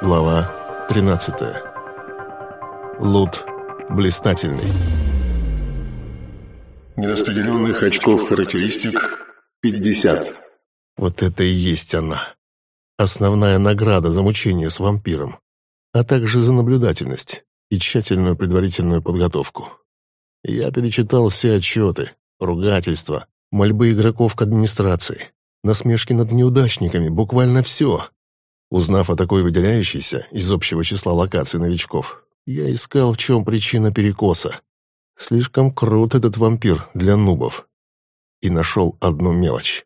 Глава 13. Лут блистательный. Нераспределенных очков характеристик 50. Вот это и есть она. Основная награда за мучение с вампиром, а также за наблюдательность и тщательную предварительную подготовку. Я перечитал все отчеты, ругательства, мольбы игроков к администрации, насмешки над неудачниками, буквально все. Узнав о такой выделяющейся из общего числа локаций новичков, я искал, в чем причина перекоса. Слишком крут этот вампир для нубов. И нашел одну мелочь.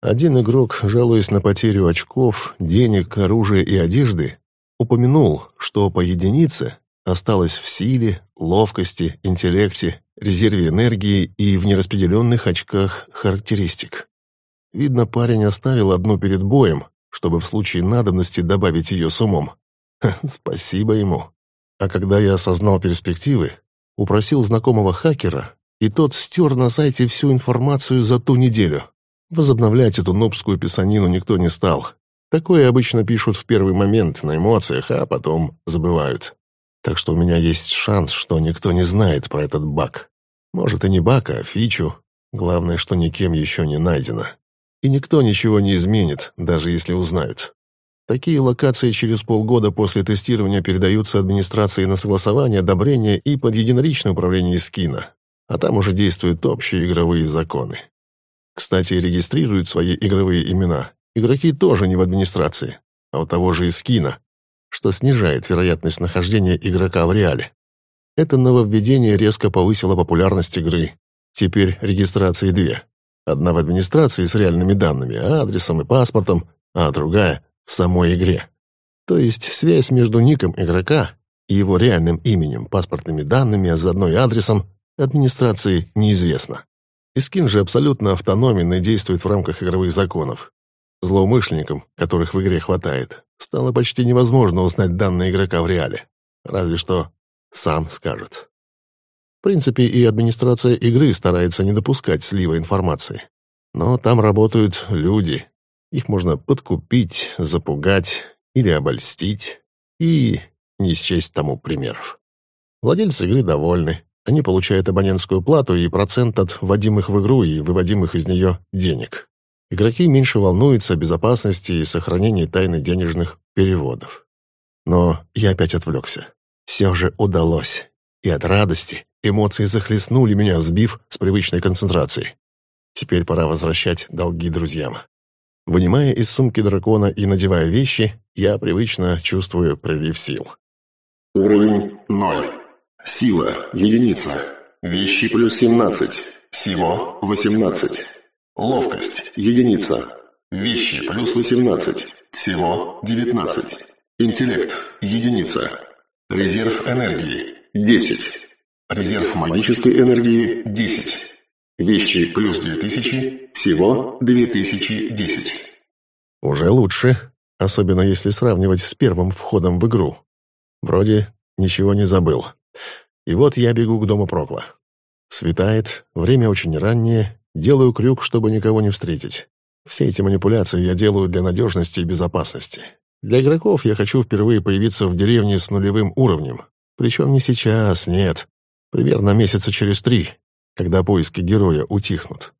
Один игрок, жалуясь на потерю очков, денег, оружия и одежды, упомянул, что по единице осталось в силе, ловкости, интеллекте, резерве энергии и в нераспределенных очках характеристик. Видно, парень оставил одну перед боем, чтобы в случае надобности добавить ее с умом. Ха, спасибо ему. А когда я осознал перспективы, упросил знакомого хакера, и тот стер на сайте всю информацию за ту неделю. Возобновлять эту нубскую писанину никто не стал. Такое обычно пишут в первый момент на эмоциях, а потом забывают. Так что у меня есть шанс, что никто не знает про этот баг. Может и не баг, а фичу. Главное, что никем еще не найдено. И никто ничего не изменит, даже если узнают. Такие локации через полгода после тестирования передаются администрации на согласование, одобрение и под единоличное управление скина. А там уже действуют общие игровые законы. Кстати, регистрируют свои игровые имена. Игроки тоже не в администрации, а у того же и скина, что снижает вероятность нахождения игрока в реале. Это нововведение резко повысило популярность игры. Теперь регистрации две. Одна в администрации с реальными данными, адресом и паспортом, а другая в самой игре. То есть связь между ником игрока и его реальным именем, паспортными данными, а заодно и адресом администрации неизвестна. Искин же абсолютно автономен и действует в рамках игровых законов. Злоумышленникам, которых в игре хватает, стало почти невозможно узнать данные игрока в реале. Разве что сам скажет. Принципе, и администрация игры старается не допускать слива информации. Но там работают люди. Их можно подкупить, запугать или обольстить. И не счесть тому примеров. Владельцы игры довольны. Они получают абонентскую плату и процент от вводимых в игру и выводимых из нее денег. Игроки меньше волнуются о безопасности и сохранении тайны денежных переводов. Но я опять отвлекся. Все же удалось. И от радости, Эмоции захлестнули меня, сбив с привычной концентрации. Теперь пора возвращать долги друзьям. Вынимая из сумки дракона и надевая вещи, я привычно чувствую прилив сил. Уровень 0. Сила – единица. Вещи плюс 17. Всего 18. Ловкость – единица. Вещи плюс 18. Всего 19. Интеллект – единица. Резерв энергии – 10. Резерв магической энергии – 10. Вещи плюс 2000, всего 2010. Уже лучше, особенно если сравнивать с первым входом в игру. Вроде ничего не забыл. И вот я бегу к дому Прокла. Светает, время очень раннее, делаю крюк, чтобы никого не встретить. Все эти манипуляции я делаю для надежности и безопасности. Для игроков я хочу впервые появиться в деревне с нулевым уровнем. Причем не сейчас, нет. Примерно месяца через три, когда поиски героя утихнут.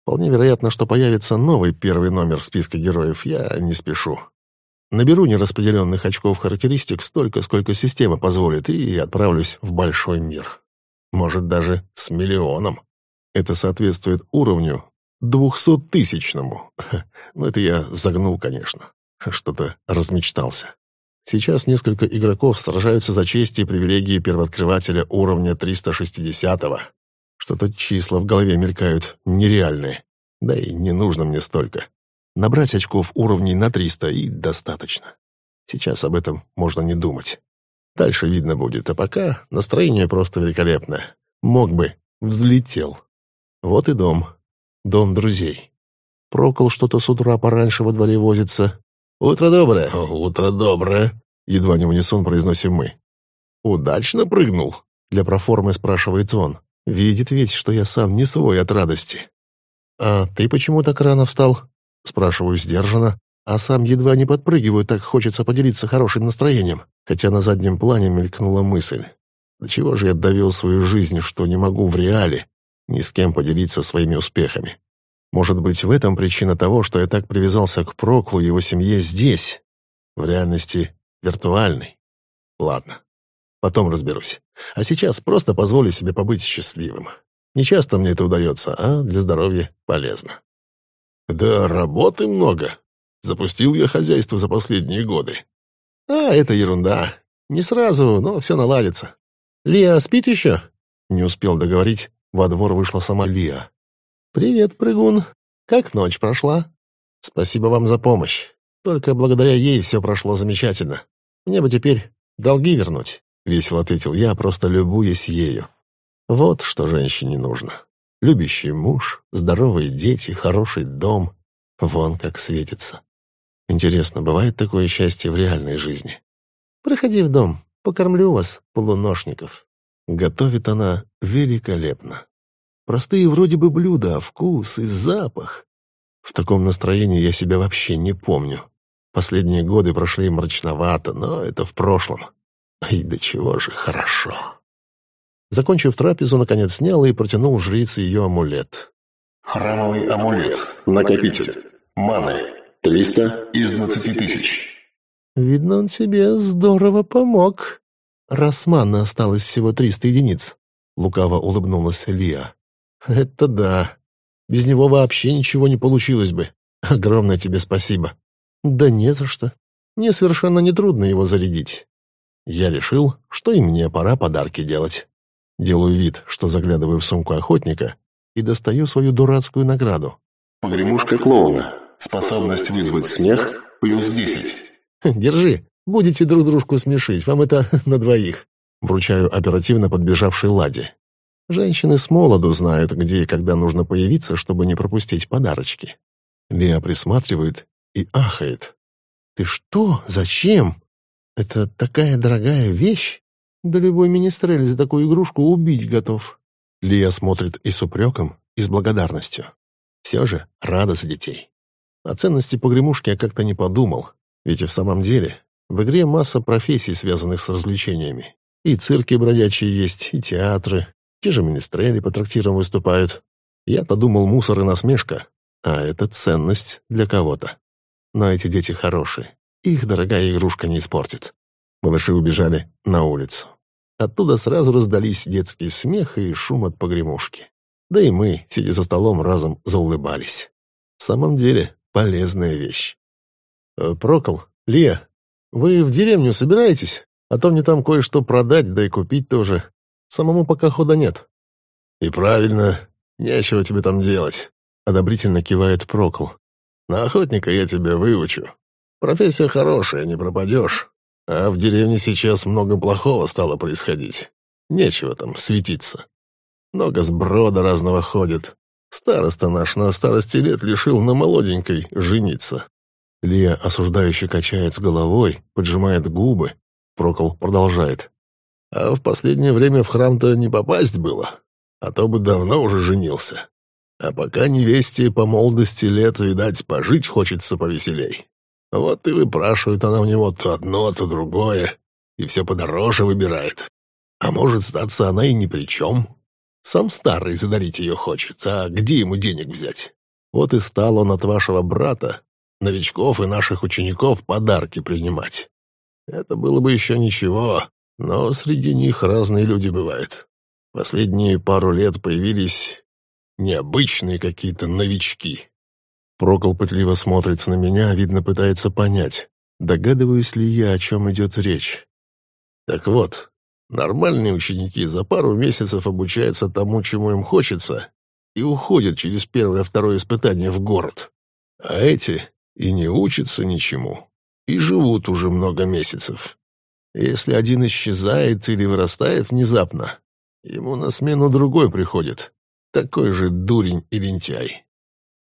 Вполне вероятно, что появится новый первый номер в списке героев, я не спешу. Наберу нераспределенных очков характеристик столько, сколько система позволит, и отправлюсь в большой мир. Может, даже с миллионом. Это соответствует уровню двухсоттысячному. Ну, это я загнул, конечно. Что-то размечтался. Сейчас несколько игроков сражаются за честь и привилегии первооткрывателя уровня 360-го. Что-то числа в голове мелькают нереальные. Да и не нужно мне столько. Набрать очков уровней на 300 и достаточно. Сейчас об этом можно не думать. Дальше видно будет, а пока настроение просто великолепное. Мог бы, взлетел. Вот и дом. Дом друзей. Прокол что-то с утра пораньше во дворе возится. «Утро доброе!» «Утро доброе!» Едва не унисон произносим мы. «Удачно прыгнул?» Для проформы спрашивает он. Видит ведь, что я сам не свой от радости. «А ты почему так рано встал?» Спрашиваю сдержанно, а сам едва не подпрыгиваю, так хочется поделиться хорошим настроением, хотя на заднем плане мелькнула мысль. До чего же я довел свою жизнь, что не могу в реале ни с кем поделиться своими успехами? Может быть, в этом причина того, что я так привязался к Проклу и его семье здесь, в реальности виртуальной? Ладно, потом разберусь. А сейчас просто позволю себе побыть счастливым. Не часто мне это удается, а для здоровья полезно. Да работы много. Запустил я хозяйство за последние годы. А, это ерунда. Не сразу, но все наладится. Лия спит еще? Не успел договорить, во двор вышла сама Лия. «Привет, прыгун. Как ночь прошла?» «Спасибо вам за помощь. Только благодаря ей все прошло замечательно. Мне бы теперь долги вернуть», — весело ответил я, просто любуясь ею. «Вот что женщине нужно. Любящий муж, здоровые дети, хороший дом. Вон как светится. Интересно, бывает такое счастье в реальной жизни? Проходи в дом, покормлю вас, полуношников». Готовит она великолепно. Простые вроде бы блюда, а вкус и запах. В таком настроении я себя вообще не помню. Последние годы прошли мрачновато, но это в прошлом. Ай, до чего же хорошо. Закончив трапезу, наконец снял и протянул жрице ее амулет. Храмовый амулет. Накопитель. Маны. Триста из двадцати тысяч. Видно, он тебе здорово помог. Раз маны осталось всего триста единиц. Лукаво улыбнулась Лия. «Это да. Без него вообще ничего не получилось бы. Огромное тебе спасибо». «Да не за что. Мне совершенно нетрудно его зарядить». Я решил, что и мне пора подарки делать. Делаю вид, что заглядываю в сумку охотника и достаю свою дурацкую награду. «Погремушка клоуна. Способность вызвать смех плюс десять». «Держи. Будете друг дружку смешить. Вам это на двоих». Вручаю оперативно подбежавшей Ладе. Женщины с молоду знают, где и когда нужно появиться, чтобы не пропустить подарочки. Леа присматривает и ахает. «Ты что? Зачем? Это такая дорогая вещь? Да любой министрель за такую игрушку убить готов». Лия смотрит и с упреком, и с благодарностью. Все же рада за детей. О ценности погремушки я как-то не подумал, ведь и в самом деле в игре масса профессий, связанных с развлечениями. И цирки бродячие есть, и театры, те же министрели по трактирам выступают. Я-то думал, мусор и насмешка, а это ценность для кого-то. Но эти дети хорошие. Их дорогая игрушка не испортит. Малыши убежали на улицу. Оттуда сразу раздались детский смех и шум от погремушки. Да и мы, сидя за столом, разом заулыбались. В самом деле, полезная вещь. «Э, «Прокол, Лия, вы в деревню собираетесь? А то мне там кое-что продать, да и купить тоже. Самому пока хода нет». «И правильно, нечего тебе там делать», — одобрительно кивает Прокол. «На охотника я тебя выучу. Профессия хорошая, не пропадешь. А в деревне сейчас много плохого стало происходить. Нечего там светиться. Много сброда разного ходит. Староста наш на старости лет лишил на молоденькой жениться». Лия осуждающе качает с головой, поджимает губы. Прокол продолжает. А в последнее время в храм-то не попасть было, а то бы давно уже женился. А пока невесте по молодости лет, видать, пожить хочется повеселей. Вот и выпрашивает она у него то одно, то другое, и все подороже выбирает. А может, статься она и ни при чем. Сам старый задарить ее хочет, а где ему денег взять? Вот и стал он от вашего брата, новичков и наших учеников подарки принимать. Это было бы еще ничего, но среди них разные люди бывают. Последние пару лет появились необычные какие-то новички. Прокол пытливо смотрится на меня, видно, пытается понять, догадываюсь ли я, о чем идет речь. Так вот, нормальные ученики за пару месяцев обучаются тому, чему им хочется, и уходят через первое-второе испытание в город. А эти и не учатся ничему, и живут уже много месяцев. Если один исчезает или вырастает внезапно, ему на смену другой приходит. Такой же дурень и лентяй.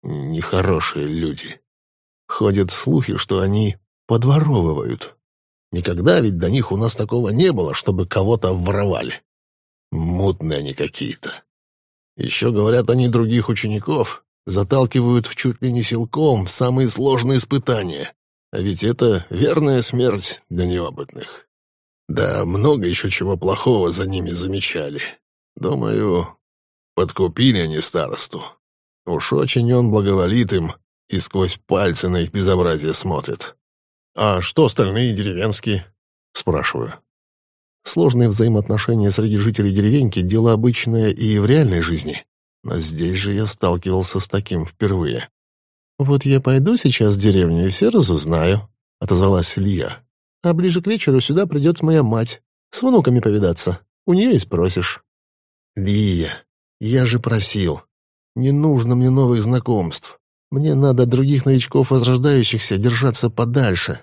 Нехорошие люди. Ходят слухи, что они подворовывают. Никогда ведь до них у нас такого не было, чтобы кого-то воровали. Мутные они какие-то. Еще говорят они других учеников, заталкивают чуть ли не силком в самые сложные испытания. А ведь это верная смерть для неопытных. Да, много еще чего плохого за ними замечали. Думаю, подкупили они старосту. Уж очень он благоволит им и сквозь пальцы на их безобразие смотрит. «А что остальные деревенские?» — спрашиваю. Сложные взаимоотношения среди жителей деревеньки — дело обычное и в реальной жизни. Но здесь же я сталкивался с таким впервые. «Вот я пойду сейчас в деревню и все разузнаю», — отозвалась Лия. «А ближе к вечеру сюда придет моя мать. С внуками повидаться. У нее и спросишь». «Лия, я же просил. Не нужно мне новых знакомств. Мне надо других новичков возрождающихся держаться подальше».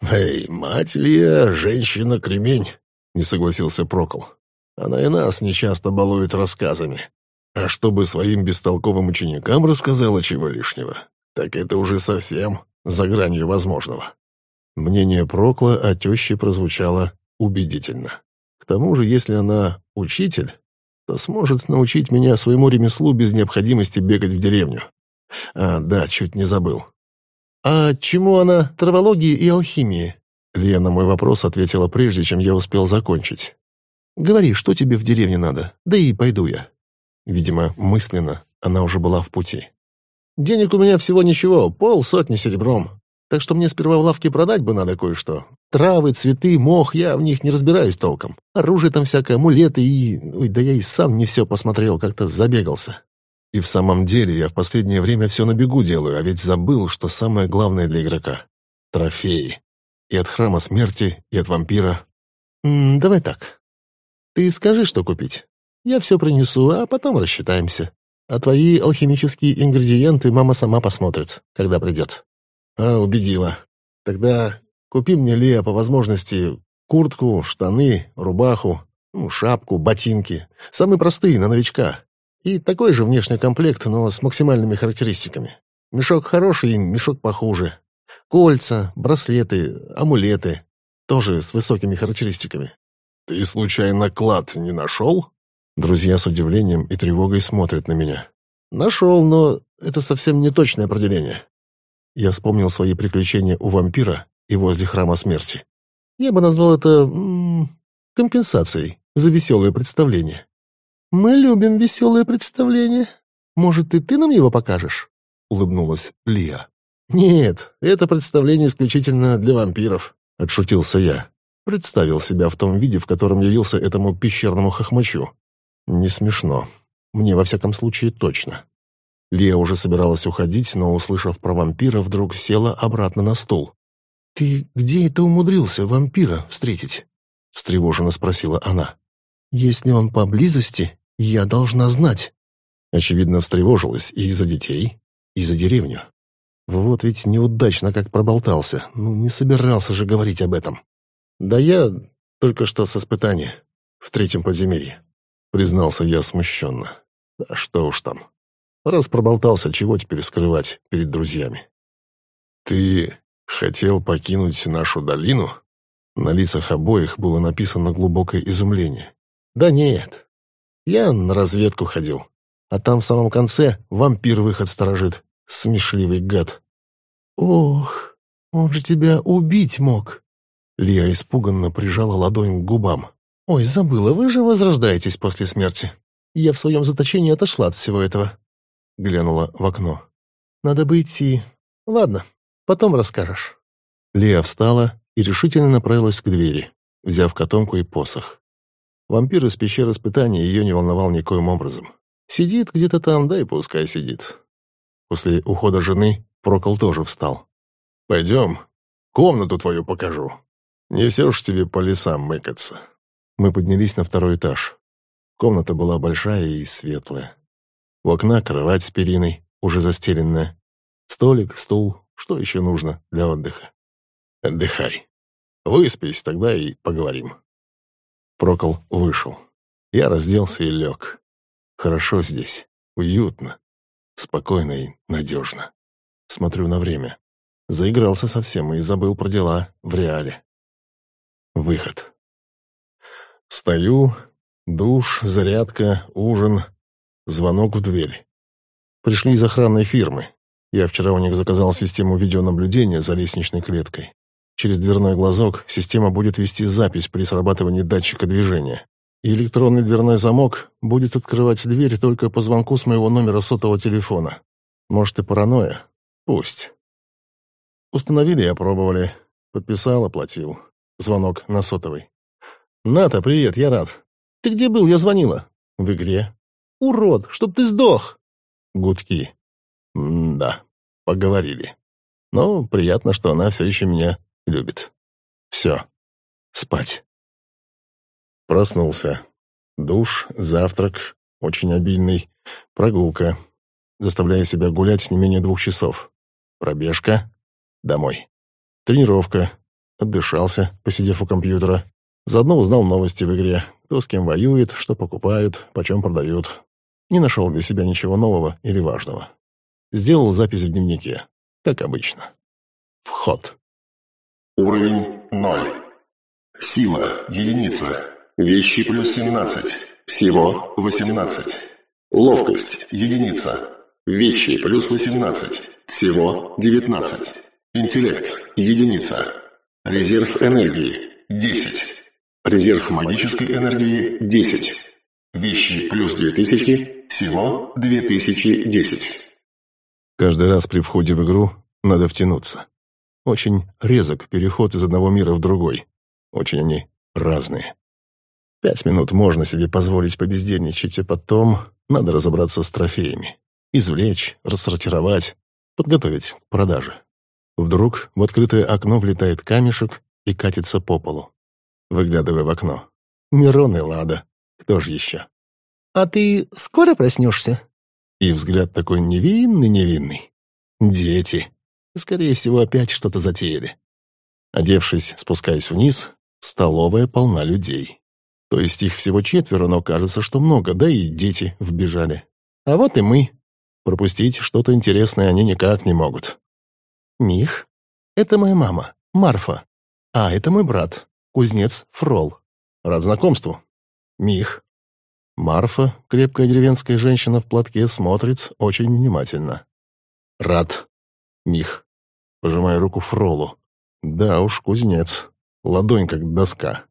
«Эй, мать Лия, женщина-кремень», — не согласился Прокол. «Она и нас нечасто балует рассказами. А чтобы своим бестолковым ученикам рассказала чего лишнего, так это уже совсем за гранью возможного». Мнение Прокла о теще прозвучало убедительно. К тому же, если она учитель, то сможет научить меня своему ремеслу без необходимости бегать в деревню. А, да, чуть не забыл. «А чему она травологии и алхимии?» Лия на мой вопрос ответила прежде, чем я успел закончить. «Говори, что тебе в деревне надо, да и пойду я». Видимо, мысленно она уже была в пути. «Денег у меня всего ничего, полсотни серебром. Так что мне сперва в лавке продать бы надо кое-что. Травы, цветы, мох, я в них не разбираюсь толком. Оружие там всякое, амулеты и... Ой, да я и сам не все посмотрел, как-то забегался. И в самом деле я в последнее время все на бегу делаю, а ведь забыл, что самое главное для игрока — трофеи. И от храма смерти, и от вампира. М -м, давай так. Ты скажи, что купить. Я все принесу, а потом рассчитаемся. А твои алхимические ингредиенты мама сама посмотрит, когда придет. А, убедила. Тогда купи мне, Лея, по возможности, куртку, штаны, рубаху, ну, шапку, ботинки. Самые простые, на новичка. И такой же внешний комплект, но с максимальными характеристиками. Мешок хороший, мешок похуже. Кольца, браслеты, амулеты. Тоже с высокими характеристиками. «Ты, случайно, клад не нашел?» Друзья с удивлением и тревогой смотрят на меня. «Нашел, но это совсем не точное определение. Я вспомнил свои приключения у вампира и возле храма смерти. Я бы назвал это компенсацией за веселое представление. «Мы любим веселое представление. Может, и ты нам его покажешь?» — улыбнулась Лия. «Нет, это представление исключительно для вампиров», — отшутился я. Представил себя в том виде, в котором явился этому пещерному хохмачу. Не смешно. Мне, во всяком случае, точно. Лия уже собиралась уходить, но, услышав про вампира, вдруг села обратно на стул. «Ты где это умудрился вампира встретить?» — встревоженно спросила она. «Если он поблизости, я должна знать». Очевидно, встревожилась и из-за детей, и за деревню. Вот ведь неудачно как проболтался. Ну, не собирался же говорить об этом. «Да я только что с испытания, в третьем подземелье», — признался я смущенно. «Да что уж там». Раз проболтался, чего теперь скрывать перед друзьями? «Ты хотел покинуть нашу долину?» На лицах обоих было написано глубокое изумление. «Да нет. Я на разведку ходил. А там в самом конце вампир выход сторожит. Смешливый гад». «Ох, он же тебя убить мог!» Лия испуганно прижала ладонь к губам. «Ой, забыла, вы же возрождаетесь после смерти. Я в своем заточении отошла от всего этого глянула в окно. «Надо бы идти. Ладно, потом расскажешь». Лия встала и решительно направилась к двери, взяв котомку и посох. Вампир из пещеры испытания ее не волновал никоим образом. Сидит где-то там, да и пускай сидит. После ухода жены Прокол тоже встал. «Пойдем, комнату твою покажу. Не все ж тебе по лесам мыкаться». Мы поднялись на второй этаж. Комната была большая и светлая. У окна кровать с периной, уже застеленная. Столик, стул, что еще нужно для отдыха? Отдыхай. Выспись, тогда и поговорим. Прокол вышел. Я разделся и лег. Хорошо здесь, уютно, спокойно и надежно. Смотрю на время. Заигрался совсем и забыл про дела в реале. Выход. Встаю, душ, зарядка, ужин, Звонок в дверь. Пришли из охранной фирмы. Я вчера у них заказал систему видеонаблюдения за лестничной клеткой. Через дверной глазок система будет вести запись при срабатывании датчика движения. И электронный дверной замок будет открывать дверь только по звонку с моего номера сотового телефона. Может и паранойя? Пусть. Установили и опробовали. Подписал, оплатил. Звонок на сотовый. «Ната, привет, я рад. Ты где был? Я звонила». «В игре». «Урод, чтоб ты сдох!» Гудки. М да, поговорили. Но приятно, что она все еще меня любит. Все. Спать. Проснулся. Душ, завтрак, очень обильный, прогулка. Заставляю себя гулять не менее двух часов. Пробежка. Домой. Тренировка. Отдышался, посидев у компьютера. Заодно узнал новости в игре. Кто с кем воюет, что покупают, почем продают. Не нашел для себя ничего нового или важного. Сделал запись в дневнике, как обычно. Вход. Уровень 0. Сила – единица. Вещи плюс 17. Всего 18. Ловкость – единица. Вещи плюс 18. Всего 19. Интеллект – единица. Резерв энергии – 10. Резерв магической энергии – 10. Вещи плюс 2000, всего 2010. Каждый раз при входе в игру надо втянуться. Очень резок переход из одного мира в другой. Очень они разные. Пять минут можно себе позволить побездельничать, а потом надо разобраться с трофеями. Извлечь, рассортировать, подготовить к продаже. Вдруг в открытое окно влетает камешек и катится по полу. Выглядывая в окно. Мирон и Лада. Кто же еще? «А ты скоро проснешься?» И взгляд такой невинный-невинный. Дети. Скорее всего, опять что-то затеяли. Одевшись, спускаясь вниз, столовая полна людей. То есть их всего четверо, но кажется, что много, да и дети вбежали. А вот и мы. Пропустить что-то интересное они никак не могут. Мих, это моя мама, Марфа. А это мой брат, кузнец Фрол. Рад знакомству. Мих. Марфа, крепкая деревенская женщина в платке, смотрит очень внимательно. Рад. Мих. Пожимая руку Фролу. Да уж, кузнец. Ладонь как доска.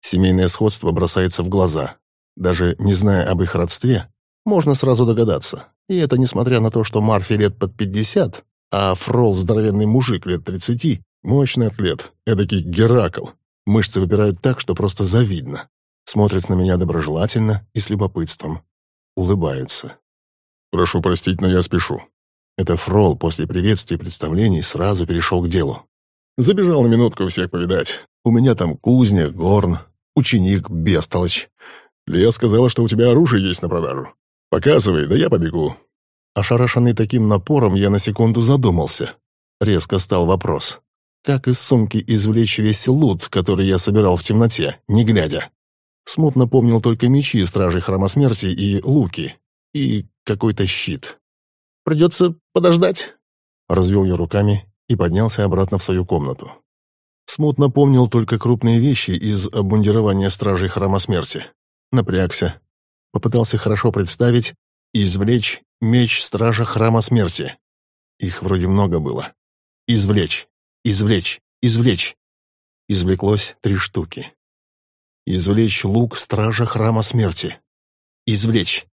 Семейное сходство бросается в глаза. Даже не зная об их родстве, можно сразу догадаться. И это несмотря на то, что Марфе лет под пятьдесят, а Фрол здоровенный мужик лет тридцати, мощный атлет, эдакий Геракл. Мышцы выпирают так, что просто завидно. Смотрит на меня доброжелательно и с любопытством. Улыбается. «Прошу простить, но я спешу». Это Фрол после приветствия и представлений сразу перешел к делу. Забежал на минутку всех повидать. У меня там кузня, горн, ученик, бестолочь. Лея сказала, что у тебя оружие есть на продажу. Показывай, да я побегу. Ошарашенный таким напором, я на секунду задумался. Резко стал вопрос. Как из сумки извлечь весь лут, который я собирал в темноте, не глядя? Смутно помнил только мечи стражей Храма Смерти и луки. И какой-то щит. «Придется подождать», — развел я руками и поднялся обратно в свою комнату. Смутно помнил только крупные вещи из обмундирования стражей Храма Смерти. Напрягся. Попытался хорошо представить и извлечь меч стража Храма Смерти. Их вроде много было. Извлечь, извлечь, извлечь. Извлеклось три штуки. Извлечь лук стража Храма Смерти. Извлечь.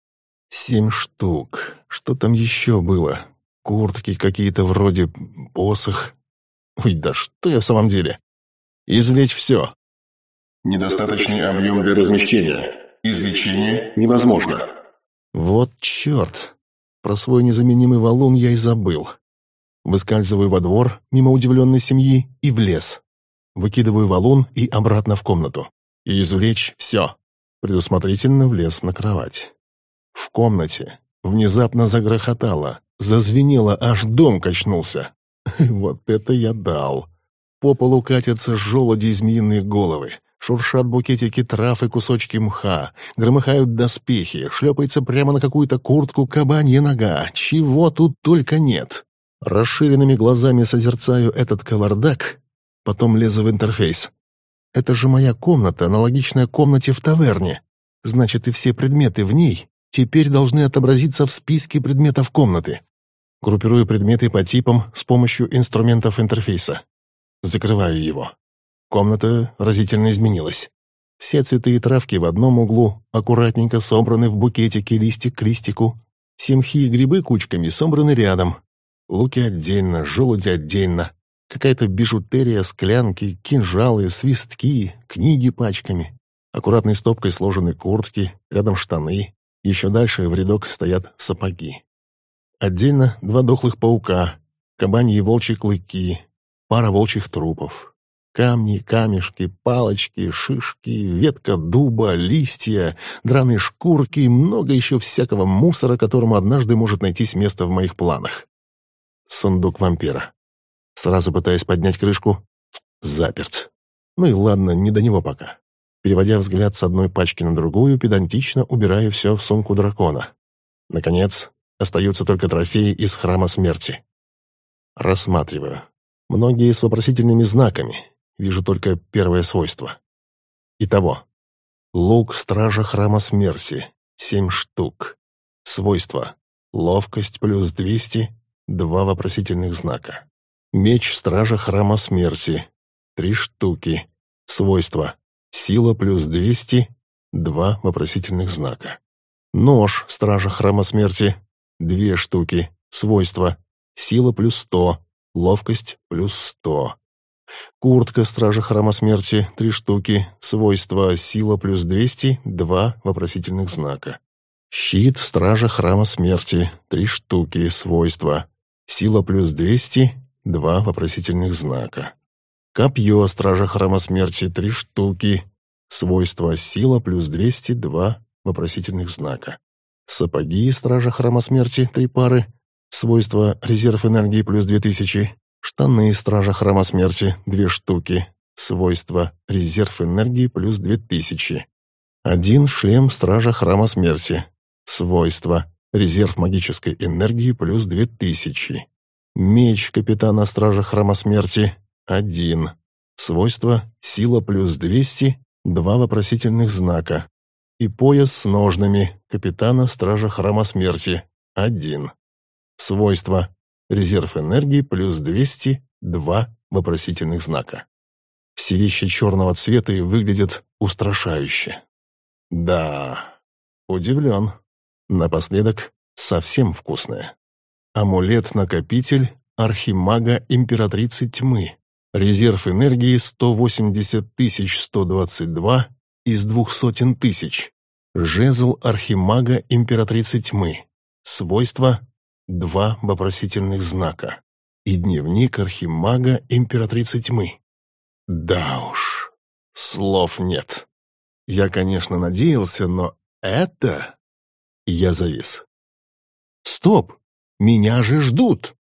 Семь штук. Что там еще было? Куртки какие-то вроде посох. Ой, да что я в самом деле? Извлечь все. Недостаточный объем для размещения. Извлечение невозможно. Вот черт. Про свой незаменимый валун я и забыл. Выскальзываю во двор, мимо удивленной семьи, и в лес. Выкидываю валун и обратно в комнату. И извлечь все. Предусмотрительно влез на кровать. В комнате внезапно загрохотало. Зазвенело, аж дом качнулся. Вот это я дал. По полу катятся желуди и змеиные головы. Шуршат букетики трав и кусочки мха, громыхают доспехи, шлепается прямо на какую-то куртку кабанья нога. Чего тут только нет. Расширенными глазами созерцаю этот кавардак, потом лезу в интерфейс. Это же моя комната, аналогичная комнате в таверне. Значит, и все предметы в ней теперь должны отобразиться в списке предметов комнаты. Группирую предметы по типам с помощью инструментов интерфейса. Закрываю его. Комната разительно изменилась. Все цветы и травки в одном углу аккуратненько собраны в букетике листик к листику. Семхи и грибы кучками собраны рядом. Луки отдельно, желуди отдельно. Какая-то бижутерия, склянки, кинжалы, свистки, книги пачками. Аккуратной стопкой сложены куртки, рядом штаны. Еще дальше в рядок стоят сапоги. Отдельно два дохлых паука, кабаньи и волчьи клыки, пара волчьих трупов. Камни, камешки, палочки, шишки, ветка дуба, листья, драные шкурки и много еще всякого мусора, которому однажды может найтись место в моих планах. Сундук вампира. Сразу пытаясь поднять крышку. Заперт. Ну и ладно, не до него пока. Переводя взгляд с одной пачки на другую, педантично убираю все в сумку дракона. Наконец, остаются только трофеи из храма смерти. Рассматриваю. Многие с вопросительными знаками, Вижу только первое свойство. Итого. Лук Стража Храма Смерти. Семь штук. Свойства. Ловкость плюс 200. Два вопросительных знака. Меч Стража Храма Смерти. Три штуки. Свойства. Сила плюс 200. Два вопросительных знака. Нож Стража Храма Смерти. Две штуки. Свойства. Сила плюс 100. Ловкость плюс 100. Куртка Стража Храма Смерти — три штуки. Свойства сила плюс 200, два вопросительных знака. Щит Стража Храма Смерти — три штуки. Свойства сила плюс 200, два вопросительных знака. Копье Стража Храма Смерти — три штуки. Свойства сила плюс 200, два вопросительных знака. Сапоги Стража Храма Смерти — три пары. Свойства резерв энергии плюс 2000. Штаны Стража Храма Смерти – две штуки. Свойства – резерв энергии плюс две тысячи. Один шлем Стража Храма Смерти. Свойства – резерв магической энергии плюс две тысячи. Меч Капитана Стража Храма Смерти – один. Свойства – сила плюс двести, два вопросительных знака. И пояс с ножными Капитана Стража Храма Смерти – один. Свойства Резерв энергии плюс 200, два вопросительных знака. Все вещи черного цвета и выглядят устрашающе. Да, удивлен. Напоследок, совсем вкусное. Амулет-накопитель Архимага Императрицы Тьмы. Резерв энергии 180 122 из двух сотен тысяч. Жезл Архимага Императрицы Тьмы. Свойства два вопросительных знака и дневник архимага императрицы тьмы. Да уж, слов нет. Я, конечно, надеялся, но это... Я завис. Стоп! Меня же ждут!